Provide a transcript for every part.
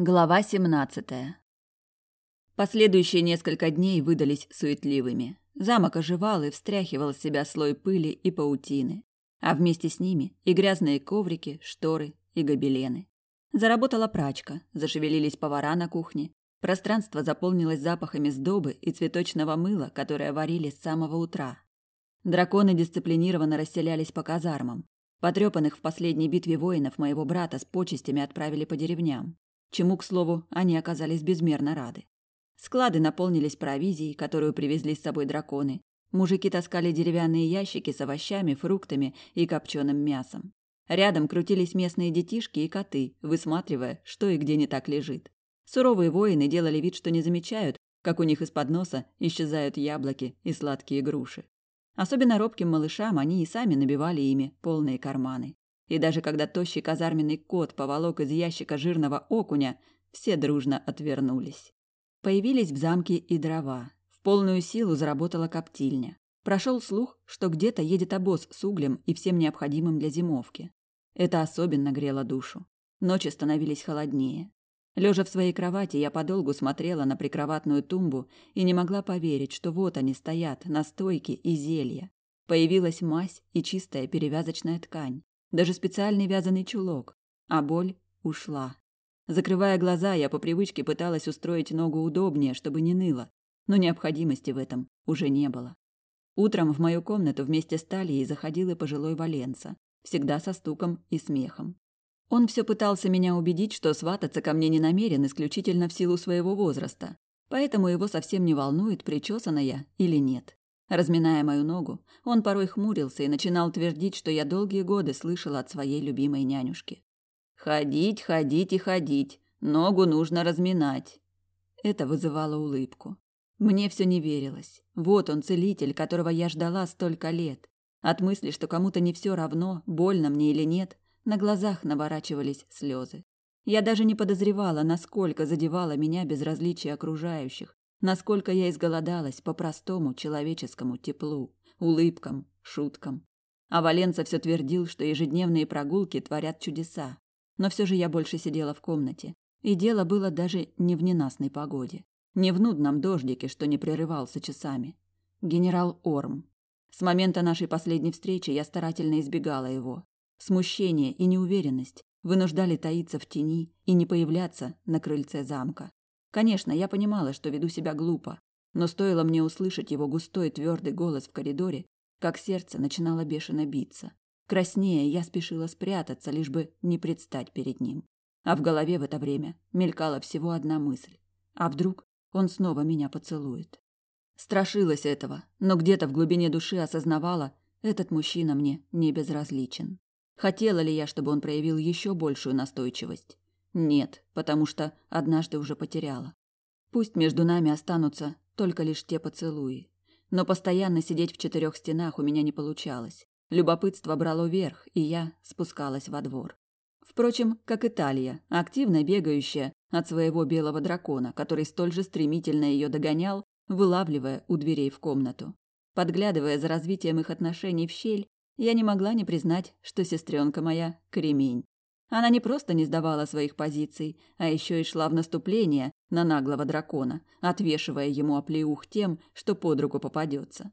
Глава 17. Последующие несколько дней выдались суетливыми. Замок оживал и встряхивал с себя слой пыли и паутины, а вместе с ними и грязные коврики, шторы и гобелены. Заработала прачка, зашевелились повара на кухне. Пространство заполнилось запахами сдобы и цветочного мыла, которое варили с самого утра. Драконы дисциплинированно расселялись по казармам. Потрепанных в последней битве воинов моего брата с почестями отправили по деревням чему, к слову, они оказались безмерно рады. Склады наполнились провизией, которую привезли с собой драконы. Мужики таскали деревянные ящики с овощами, фруктами и копченым мясом. Рядом крутились местные детишки и коты, высматривая, что и где не так лежит. Суровые воины делали вид, что не замечают, как у них из-под носа исчезают яблоки и сладкие груши. Особенно робким малышам они и сами набивали ими полные карманы. И даже когда тощий казарменный кот поволок из ящика жирного окуня, все дружно отвернулись. Появились в замке и дрова. В полную силу заработала коптильня. Прошел слух, что где-то едет обоз с углем и всем необходимым для зимовки. Это особенно грело душу. Ночи становились холоднее. Лежа в своей кровати, я подолгу смотрела на прикроватную тумбу и не могла поверить, что вот они стоят, настойки и зелья. Появилась мазь и чистая перевязочная ткань даже специальный вязаный чулок, а боль ушла. Закрывая глаза, я по привычке пыталась устроить ногу удобнее, чтобы не ныло, но необходимости в этом уже не было. Утром в мою комнату вместе с Талией заходил и пожилой Валенса, всегда со стуком и смехом. Он все пытался меня убедить, что свататься ко мне не намерен исключительно в силу своего возраста, поэтому его совсем не волнует, причесана я или нет. Разминая мою ногу, он порой хмурился и начинал твердить, что я долгие годы слышала от своей любимой нянюшки. «Ходить, ходить и ходить. Ногу нужно разминать». Это вызывало улыбку. Мне все не верилось. Вот он, целитель, которого я ждала столько лет. От мысли, что кому-то не все равно, больно мне или нет, на глазах наворачивались слезы. Я даже не подозревала, насколько задевало меня безразличие окружающих, Насколько я изголодалась по простому человеческому теплу, улыбкам, шуткам. А Валенца все твердил, что ежедневные прогулки творят чудеса. Но все же я больше сидела в комнате. И дело было даже не в ненастной погоде. Не в нудном дождике, что не прерывался часами. Генерал Орм. С момента нашей последней встречи я старательно избегала его. Смущение и неуверенность вынуждали таиться в тени и не появляться на крыльце замка. Конечно, я понимала, что веду себя глупо, но стоило мне услышать его густой твердый голос в коридоре, как сердце начинало бешено биться. Краснее я спешила спрятаться, лишь бы не предстать перед ним. А в голове в это время мелькала всего одна мысль. А вдруг он снова меня поцелует? Страшилась этого, но где-то в глубине души осознавала, этот мужчина мне не безразличен. Хотела ли я, чтобы он проявил еще большую настойчивость? Нет, потому что однажды уже потеряла. Пусть между нами останутся только лишь те поцелуи. Но постоянно сидеть в четырех стенах у меня не получалось. Любопытство брало верх, и я спускалась во двор. Впрочем, как Италия, активно бегающая от своего белого дракона, который столь же стремительно ее догонял, вылавливая у дверей в комнату. Подглядывая за развитием их отношений в щель, я не могла не признать, что сестренка моя – кремень. Она не просто не сдавала своих позиций, а еще и шла в наступление на наглого дракона, отвешивая ему оплеух тем, что под руку попадется.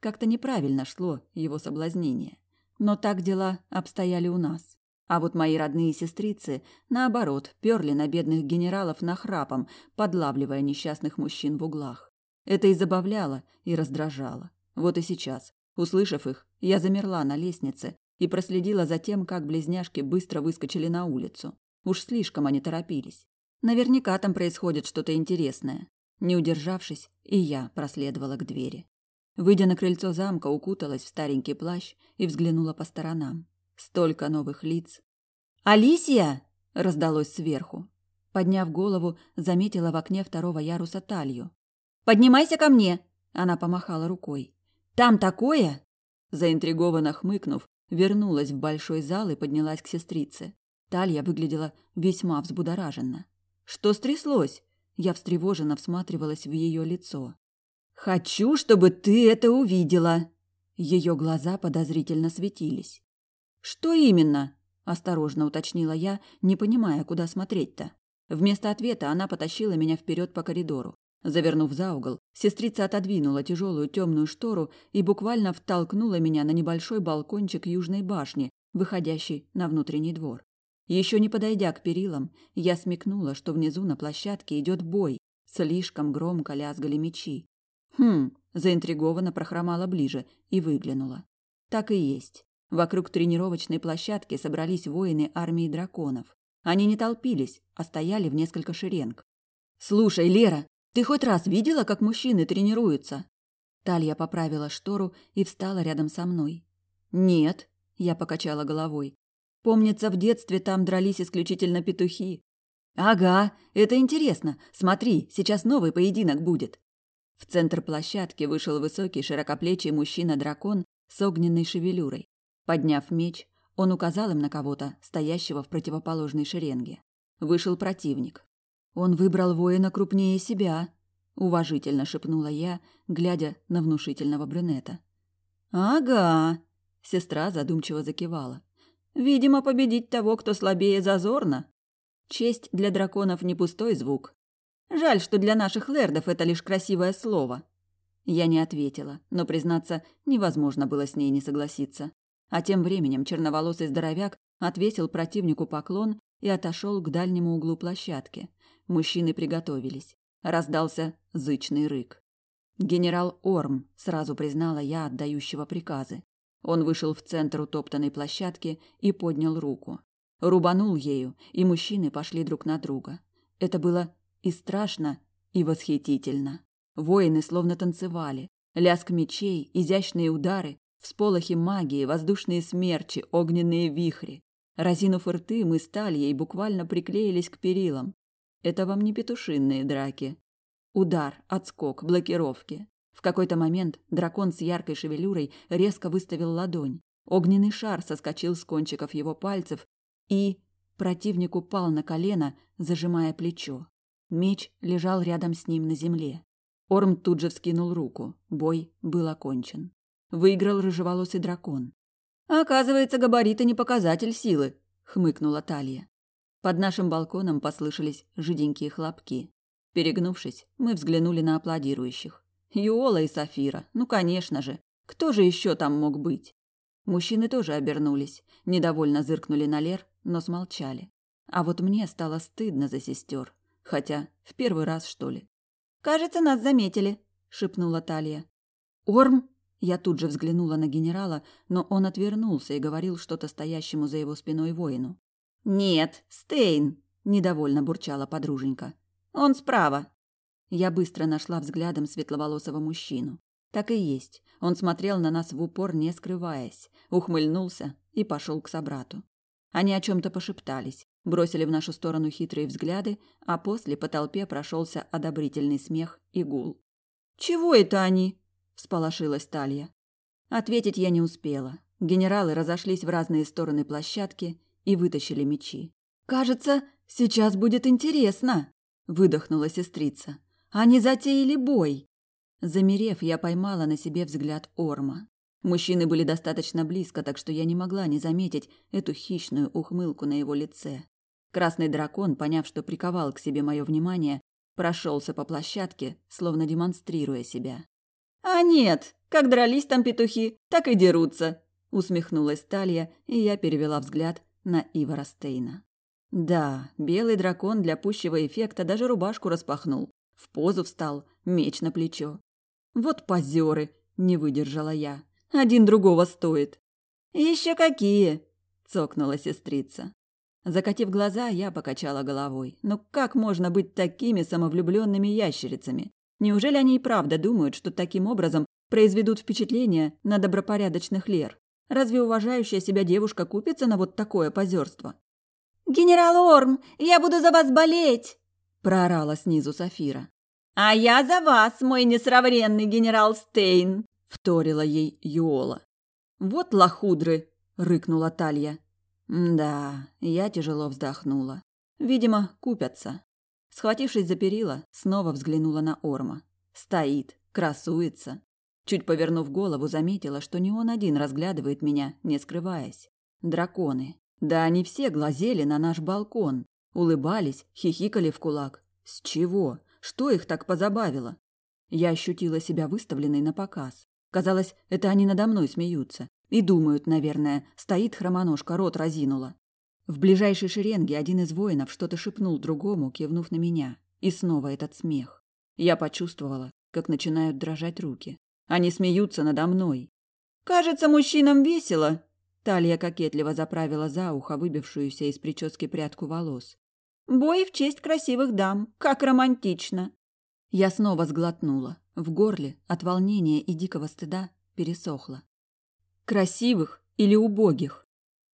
Как-то неправильно шло его соблазнение. Но так дела обстояли у нас. А вот мои родные сестрицы, наоборот, перли на бедных генералов нахрапом, подлавливая несчастных мужчин в углах. Это и забавляло, и раздражало. Вот и сейчас, услышав их, я замерла на лестнице, и проследила за тем, как близняшки быстро выскочили на улицу. Уж слишком они торопились. Наверняка там происходит что-то интересное. Не удержавшись, и я проследовала к двери. Выйдя на крыльцо замка, укуталась в старенький плащ и взглянула по сторонам. Столько новых лиц. «Алисия!» – раздалось сверху. Подняв голову, заметила в окне второго яруса талью. «Поднимайся ко мне!» – она помахала рукой. «Там такое!» Заинтригованно хмыкнув, вернулась в большой зал и поднялась к сестрице. Талья выглядела весьма взбудораженно. Что стряслось? Я встревоженно всматривалась в ее лицо. Хочу, чтобы ты это увидела. Ее глаза подозрительно светились. Что именно? осторожно уточнила я, не понимая, куда смотреть-то. Вместо ответа она потащила меня вперед по коридору. Завернув за угол, сестрица отодвинула тяжелую темную штору и буквально втолкнула меня на небольшой балкончик южной башни, выходящий на внутренний двор. Еще не подойдя к перилам, я смекнула, что внизу на площадке идет бой. Слишком громко лязгали мечи. Хм, заинтригованно прохромала ближе и выглянула. Так и есть. Вокруг тренировочной площадки собрались воины армии драконов. Они не толпились, а стояли в несколько шеренг. «Слушай, Лера, ты хоть раз видела, как мужчины тренируются?» Талья поправила штору и встала рядом со мной. «Нет», – я покачала головой. «Помнится, в детстве там дрались исключительно петухи». «Ага, это интересно. Смотри, сейчас новый поединок будет». В центр площадки вышел высокий широкоплечий мужчина-дракон с огненной шевелюрой. Подняв меч, он указал им на кого-то, стоящего в противоположной шеренге. Вышел противник. Он выбрал воина крупнее себя, уважительно шепнула я, глядя на внушительного брюнета. Ага, сестра задумчиво закивала. Видимо, победить того, кто слабее, зазорно. Честь для драконов не пустой звук. Жаль, что для наших лэрдов это лишь красивое слово. Я не ответила, но, признаться, невозможно было с ней не согласиться. А тем временем черноволосый здоровяк отвесил противнику поклон и отошел к дальнему углу площадки. Мужчины приготовились. Раздался зычный рык. Генерал Орм, сразу признала я отдающего приказы. Он вышел в центр утоптанной площадки и поднял руку. Рубанул ею, и мужчины пошли друг на друга. Это было и страшно, и восхитительно. Воины словно танцевали. Лязг мечей, изящные удары, Всполохи магии, воздушные смерчи, огненные вихри. Разинув рты, мы с Тальей буквально приклеились к перилам. Это вам не петушинные драки. Удар, отскок, блокировки. В какой-то момент дракон с яркой шевелюрой резко выставил ладонь. Огненный шар соскочил с кончиков его пальцев, и противник упал на колено, зажимая плечо. Меч лежал рядом с ним на земле. Орм тут же вскинул руку. Бой был окончен. Выиграл рыжеволосый дракон. оказывается, габариты не показатель силы, хмыкнула Талия. Под нашим балконом послышались жиденькие хлопки. Перегнувшись, мы взглянули на аплодирующих. Юола и Сафира, ну, конечно же. Кто же еще там мог быть? Мужчины тоже обернулись, недовольно зыркнули на Лер, но смолчали. А вот мне стало стыдно за сестер, хотя в первый раз, что ли. «Кажется, нас заметили», — шепнула Талия. «Орм!» Я тут же взглянула на генерала, но он отвернулся и говорил что-то стоящему за его спиной воину. «Нет, Стейн!» – недовольно бурчала подруженька. «Он справа!» Я быстро нашла взглядом светловолосого мужчину. Так и есть. Он смотрел на нас в упор, не скрываясь, ухмыльнулся и пошел к собрату. Они о чем-то пошептались, бросили в нашу сторону хитрые взгляды, а после по толпе прошелся одобрительный смех и гул. «Чего это они?» всполошилась Талья. Ответить я не успела. Генералы разошлись в разные стороны площадки и вытащили мечи. Кажется, сейчас будет интересно, выдохнула сестрица. Они затеяли бой. Замерев, я поймала на себе взгляд Орма. Мужчины были достаточно близко, так что я не могла не заметить эту хищную ухмылку на его лице. Красный дракон, поняв, что приковал к себе мое внимание, прошелся по площадке, словно демонстрируя себя. «А нет, как дрались там петухи, так и дерутся», – усмехнулась Талья, и я перевела взгляд на Ивара Стейна. Да, белый дракон для пущего эффекта даже рубашку распахнул, в позу встал, меч на плечо. «Вот позеры!» – не выдержала я. «Один другого стоит». «Еще какие!» – цокнула сестрица. Закатив глаза, я покачала головой. «Ну как можно быть такими самовлюбленными ящерицами? Неужели они и правда думают, что таким образом произведут впечатление на добропорядочных Лер? Разве уважающая себя девушка купится на вот такое позерство? «Генерал Орм, я буду за вас болеть!» – проорала снизу Сафира. «А я за вас, мой несравненный генерал Стейн!» – вторила ей Юола. «Вот лохудры!» – рыкнула Талья. «Да, я тяжело вздохнула. Видимо, купятся. Схватившись за перила, снова взглянула на Орма. Стоит, красуется. Чуть повернув голову, заметила, что не он один разглядывает меня, не скрываясь. Драконы. Да они все глазели на наш балкон. Улыбались, хихикали в кулак. С чего? Что их так позабавило? Я ощутила себя выставленной на показ. Казалось, это они надо мной смеются. И думают, наверное, стоит хромоножка, рот разинула. В ближайшей шеренге один из воинов что-то шепнул другому, кивнув на меня. И снова этот смех. Я почувствовала, как начинают дрожать руки. Они смеются надо мной. «Кажется, мужчинам весело!» Талия кокетливо заправила за ухо выбившуюся из прически прядку волос. «Бой в честь красивых дам! Как романтично!» Я снова сглотнула. В горле от волнения и дикого стыда пересохло. Красивых или убогих?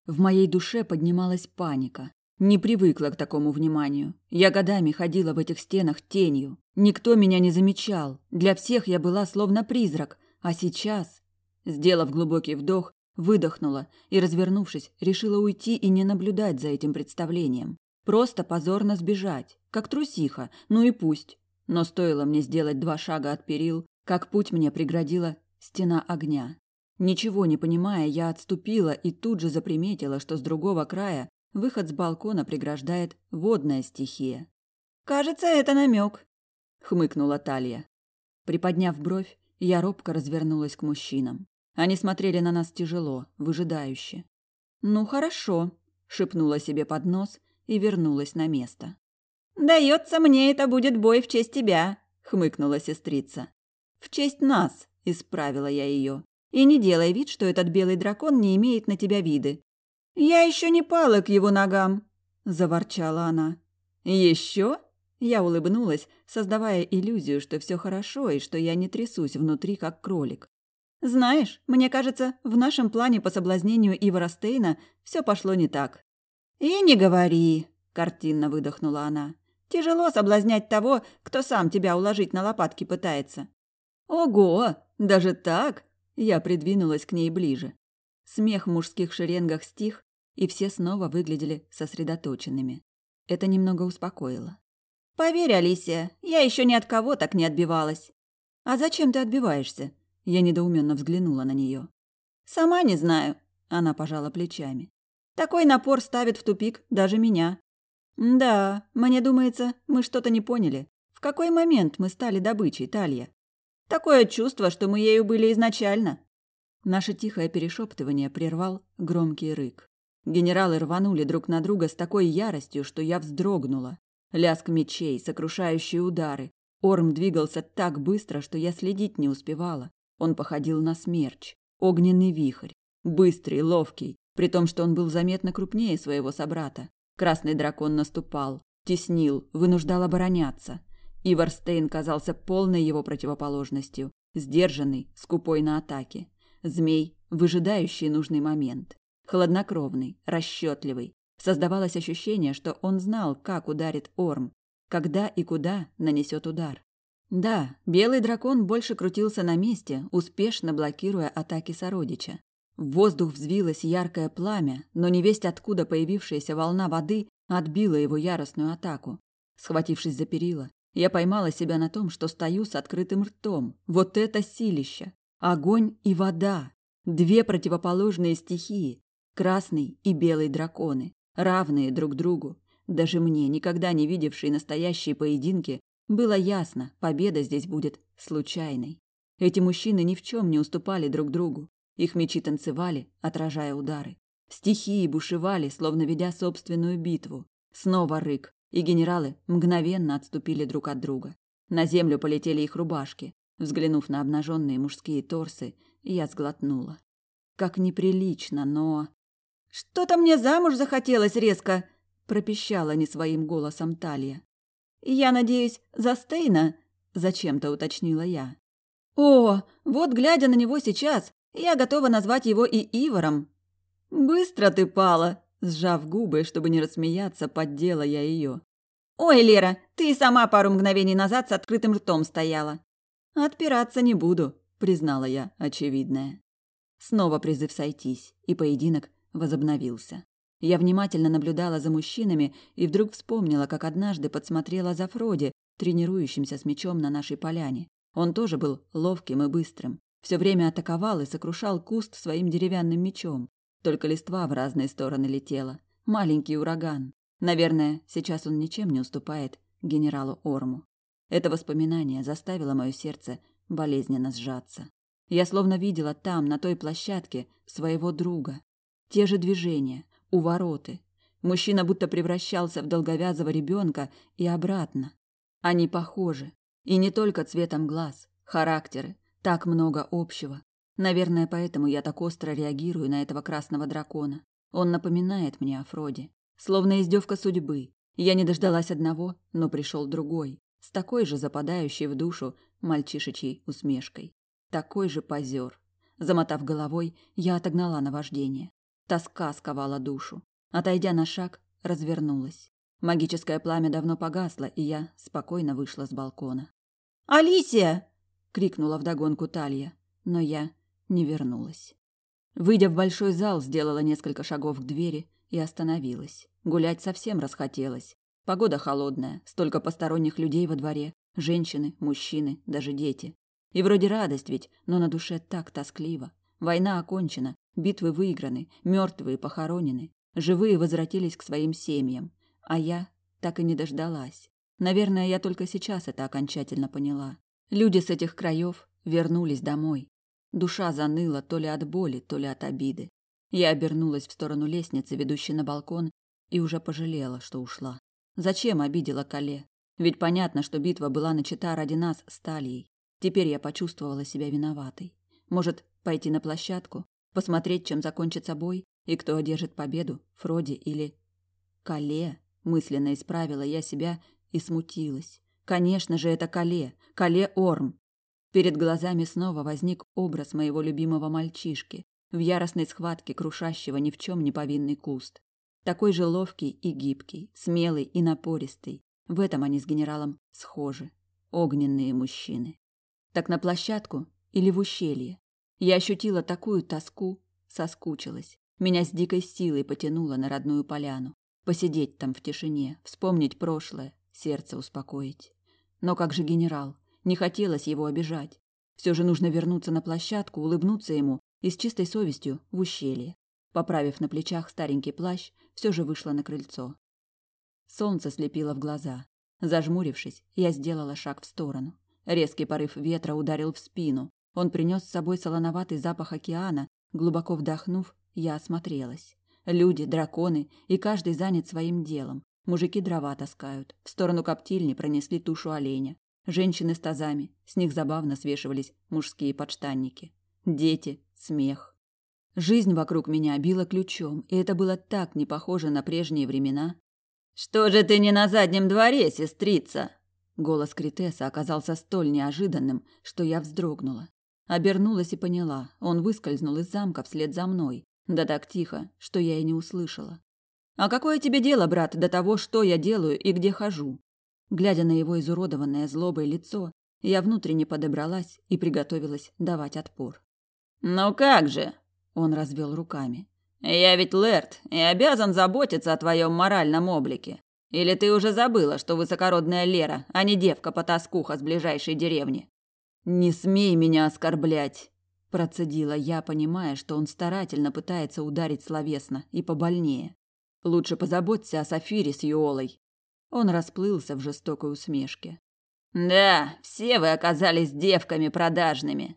В моей душе поднималась паника. Не привыкла к такому вниманию. Я годами ходила в этих стенах тенью. Никто меня не замечал. Для всех я была словно призрак. А сейчас, сделав глубокий вдох, выдохнула и, развернувшись, решила уйти и не наблюдать за этим представлением. Просто позорно сбежать, как трусиха, ну и пусть. Но стоило мне сделать два шага от перил, как путь мне преградила стена огня. Ничего не понимая, я отступила и тут же заприметила, что с другого края выход с балкона преграждает водная стихия. «Кажется, это намек», — хмыкнула Талия. Приподняв бровь, я робко развернулась к мужчинам. Они смотрели на нас тяжело, выжидающе. «Ну хорошо», — шепнула себе под нос и вернулась на место. «Дается мне это будет бой в честь тебя», — хмыкнула сестрица. «В честь нас», — исправила я ее. «И не делай вид, что этот белый дракон не имеет на тебя виды». «Я еще не пала к его ногам», — заворчала она. «Еще?» Я улыбнулась, создавая иллюзию, что все хорошо и что я не трясусь внутри, как кролик. «Знаешь, мне кажется, в нашем плане по соблазнению Ивара Стейна все пошло не так». «И не говори», — картинно выдохнула она. Тяжело соблазнять того, кто сам тебя уложить на лопатки пытается. Ого, даже так? Я придвинулась к ней ближе. Смех в мужских шеренгах стих, и все снова выглядели сосредоточенными. Это немного успокоило. Поверь, Алисия, я еще ни от кого так не отбивалась. А зачем ты отбиваешься? Я недоуменно взглянула на нее. Сама не знаю, она пожала плечами. Такой напор ставит в тупик даже меня. «Да, мне думается, мы что-то не поняли. В какой момент мы стали добычей, Талья? Такое чувство, что мы ею были изначально». Наше тихое перешептывание прервал громкий рык. Генералы рванули друг на друга с такой яростью, что я вздрогнула. Лязг мечей, сокрушающие удары. Орм двигался так быстро, что я следить не успевала. Он походил на смерч. Огненный вихрь. Быстрый, ловкий, при том, что он был заметно крупнее своего собрата. Красный дракон наступал, теснил, вынуждал обороняться. Иварстейн казался полной его противоположностью, сдержанный, скупой на атаке. Змей, выжидающий нужный момент. Хладнокровный, расчетливый. Создавалось ощущение, что он знал, как ударит Орм, когда и куда нанесет удар. Да, белый дракон больше крутился на месте, успешно блокируя атаки сородича. В воздух взвилось яркое пламя, но невесть откуда появившаяся волна воды отбила его яростную атаку. Схватившись за перила, я поймала себя на том, что стою с открытым ртом. Вот это силища! Огонь и вода! Две противоположные стихии. Красный и белый драконы, равные друг другу. Даже мне, никогда не видевшей настоящие поединки, было ясно, победа здесь будет случайной. Эти мужчины ни в чем не уступали друг другу. Их мечи танцевали, отражая удары. Стихии бушевали, словно ведя собственную битву. Снова рык, и генералы мгновенно отступили друг от друга. На землю полетели их рубашки. Взглянув на обнаженные мужские торсы, я сглотнула. Как неприлично, но... «Что-то мне замуж захотелось резко!» – пропищала не своим голосом Талия. «Я надеюсь, за Стейна?» – зачем-то уточнила я. «О, вот глядя на него сейчас, я готова назвать его и Ивором. Быстро ты пала, сжав губы, чтобы не рассмеяться, поддела я ее. Ой, Лера, ты сама пару мгновений назад с открытым ртом стояла. Отпираться не буду, признала я очевидное. Снова призыв сойтись, и поединок возобновился. Я внимательно наблюдала за мужчинами и вдруг вспомнила, как однажды подсмотрела за Фроди, тренирующимся с мечом на нашей поляне. Он тоже был ловким и быстрым. Все время атаковал и сокрушал куст своим деревянным мечом. Только листва в разные стороны летела. Маленький ураган. Наверное, сейчас он ничем не уступает генералу Орму. Это воспоминание заставило мое сердце болезненно сжаться. Я словно видела там, на той площадке, своего друга. Те же движения, увороты. Мужчина будто превращался в долговязого ребенка и обратно. Они похожи. И не только цветом глаз, характеры. Так много общего. Наверное, поэтому я так остро реагирую на этого красного дракона. Он напоминает мне о Фроде. Словно издевка судьбы. Я не дождалась одного, но пришел другой. С такой же западающей в душу мальчишечьей усмешкой. Такой же позер. Замотав головой, я отогнала наваждение. Тоска сковала душу. Отойдя на шаг, развернулась. Магическое пламя давно погасло, и я спокойно вышла с балкона. «Алисия!» — крикнула вдогонку Талья, но я не вернулась. Выйдя в большой зал, сделала несколько шагов к двери и остановилась. Гулять совсем расхотелось. Погода холодная, столько посторонних людей во дворе, женщины, мужчины, даже дети. И вроде радость ведь, но на душе так тоскливо. Война окончена, битвы выиграны, мертвые похоронены, живые возвратились к своим семьям, а я так и не дождалась. Наверное, я только сейчас это окончательно поняла. Люди с этих краев вернулись домой. Душа заныла то ли от боли, то ли от обиды. Я обернулась в сторону лестницы, ведущей на балкон, и уже пожалела, что ушла. Зачем обидела Кале? Ведь понятно, что битва была начата ради нас с Талией. Теперь я почувствовала себя виноватой. Может, пойти на площадку, посмотреть, чем закончится бой, и кто одержит победу, Фроди или... Кале, мысленно исправила я себя и смутилась. Конечно же, это Кале, Кале Орм. Перед глазами снова возник образ моего любимого мальчишки, в яростной схватке крушащего ни в чем не повинный куст. Такой же ловкий и гибкий, смелый и напористый. В этом они с генералом схожи. Огненные мужчины. Так на площадку или в ущелье? Я ощутила такую тоску, соскучилась. Меня с дикой силой потянуло на родную поляну. Посидеть там в тишине, вспомнить прошлое, сердце успокоить. Но как же генерал? Не хотелось его обижать. Все же нужно вернуться на площадку, улыбнуться ему и с чистой совестью в ущелье. Поправив на плечах старенький плащ, все же вышла на крыльцо. Солнце слепило в глаза. Зажмурившись, я сделала шаг в сторону. Резкий порыв ветра ударил в спину. Он принес с собой солоноватый запах океана. Глубоко вдохнув, я осмотрелась. Люди, драконы, и каждый занят своим делом. Мужики дрова таскают. В сторону коптильни пронесли тушу оленя. Женщины с тазами. С них забавно свешивались мужские подштанники. Дети, смех. Жизнь вокруг меня била ключом, и это было так не похоже на прежние времена. «Что же ты не на заднем дворе, сестрица?» Голос Критеса оказался столь неожиданным, что я вздрогнула. Обернулась и поняла, он выскользнул из замка вслед за мной, да так тихо, что я и не услышала. «А какое тебе дело, брат, до того, что я делаю и где хожу?» Глядя на его изуродованное злобой лицо, я внутренне подобралась и приготовилась давать отпор. «Ну как же?» – он развел руками. «Я ведь Лэрд и обязан заботиться о твоем моральном облике. Или ты уже забыла, что высокородная Лера, а не девка-потаскуха с ближайшей деревни? Не смей меня оскорблять, процедила я, понимая, что он старательно пытается ударить словесно и побольнее. Лучше позаботься о Сафире с Юолой. Он расплылся в жестокой усмешке. Да, все вы оказались девками продажными.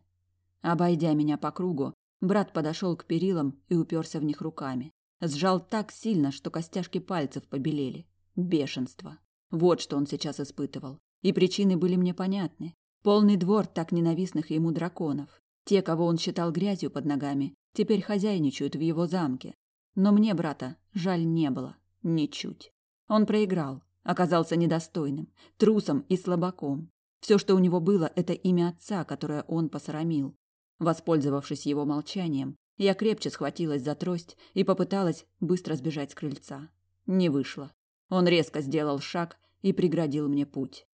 Обойдя меня по кругу, брат подошел к перилам и уперся в них руками. Сжал так сильно, что костяшки пальцев побелели. Бешенство. Вот что он сейчас испытывал. И причины были мне понятны. Полный двор так ненавистных ему драконов. Те, кого он считал грязью под ногами, теперь хозяйничают в его замке. Но мне брата жаль не было. Ничуть. Он проиграл. Оказался недостойным, трусом и слабаком. Все, что у него было, это имя отца, которое он посрамил. Воспользовавшись его молчанием, я крепче схватилась за трость и попыталась быстро сбежать с крыльца. Не вышло. Он резко сделал шаг и преградил мне путь.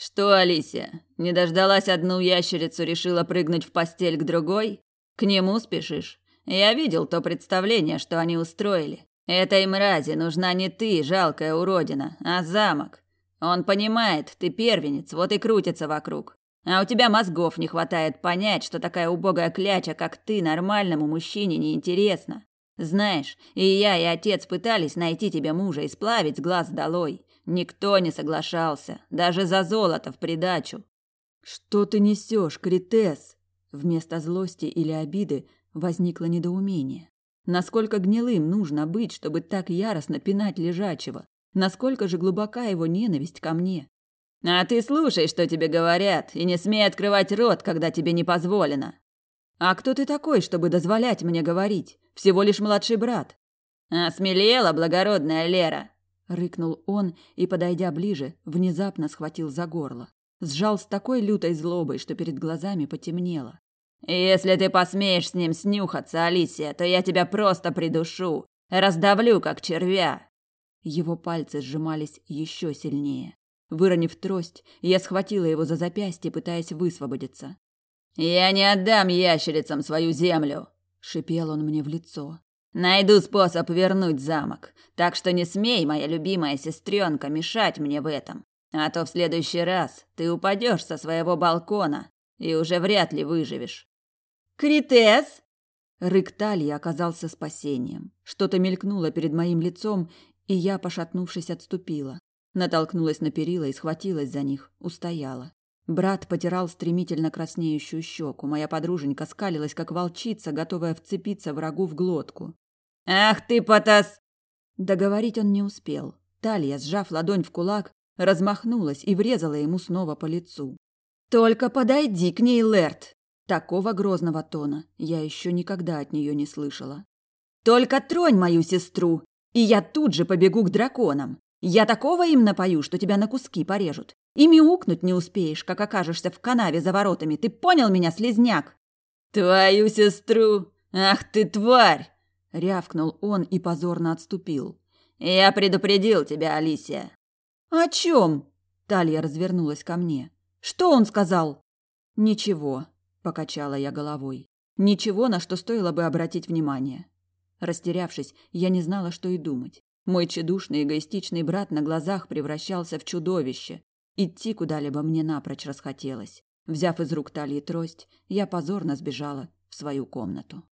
Что, Алисия, не дождалась одну ящерицу, решила прыгнуть в постель к другой? К нему спешишь? Я видел то представление, что они устроили. Этой мрази нужна не ты, жалкая уродина, а замок. Он понимает, ты первенец, вот и крутится вокруг. А у тебя мозгов не хватает понять, что такая убогая кляча, как ты, нормальному мужчине не интересна. Знаешь, и я, и отец пытались найти тебе мужа и сплавить с глаз долой. Никто не соглашался, даже за золото в придачу. Что ты несешь, Критес? Вместо злости или обиды возникло недоумение. Насколько гнилым нужно быть, чтобы так яростно пинать лежачего? Насколько же глубока его ненависть ко мне? А ты слушай, что тебе говорят, и не смей открывать рот, когда тебе не позволено. А кто ты такой, чтобы дозволять мне говорить? Всего лишь младший брат. Осмелела благородная Лера, рыкнул он и, подойдя ближе, внезапно схватил за горло. Сжал с такой лютой злобой, что перед глазами потемнело. Если ты посмеешь с ним снюхаться, Алисия, то я тебя просто придушу, раздавлю как червя. Его пальцы сжимались еще сильнее. Выронив трость, я схватила его за запястье, пытаясь высвободиться. Я не отдам ящерицам свою землю, шипел он мне в лицо. Найду способ вернуть замок, так что не смей, моя любимая сестренка, мешать мне в этом, а то в следующий раз ты упадешь со своего балкона и уже вряд ли выживешь. Критес! Рык Талии оказался спасением. Что-то мелькнуло перед моим лицом, и я, пошатнувшись, отступила. Натолкнулась на перила и схватилась за них, устояла. Брат потирал стремительно краснеющую щеку. Моя подруженька скалилась, как волчица, готовая вцепиться врагу в глотку. «Ах ты, потас!» Договорить он не успел. Талия, сжав ладонь в кулак, размахнулась и врезала ему снова по лицу. «Только подойди к ней, Лерт!» Такого грозного тона я еще никогда от нее не слышала. «Только тронь мою сестру, и я тут же побегу к драконам. Я такого им напою, что тебя на куски порежут. И мяукнуть не успеешь, как окажешься в канаве за воротами. Ты понял меня, слезняк? Твою сестру! Ах ты тварь! рявкнул он и позорно отступил. Я предупредил тебя, Алисия. О чем? Талья развернулась ко мне. Что он сказал? Ничего, покачала я головой. Ничего, на что стоило бы обратить внимание. Растерявшись, я не знала, что и думать. Мой тщедушный эгоистичный брат на глазах превращался в чудовище. Идти куда-либо мне напрочь расхотелось. Взяв из рук талии трость, я позорно сбежала в свою комнату.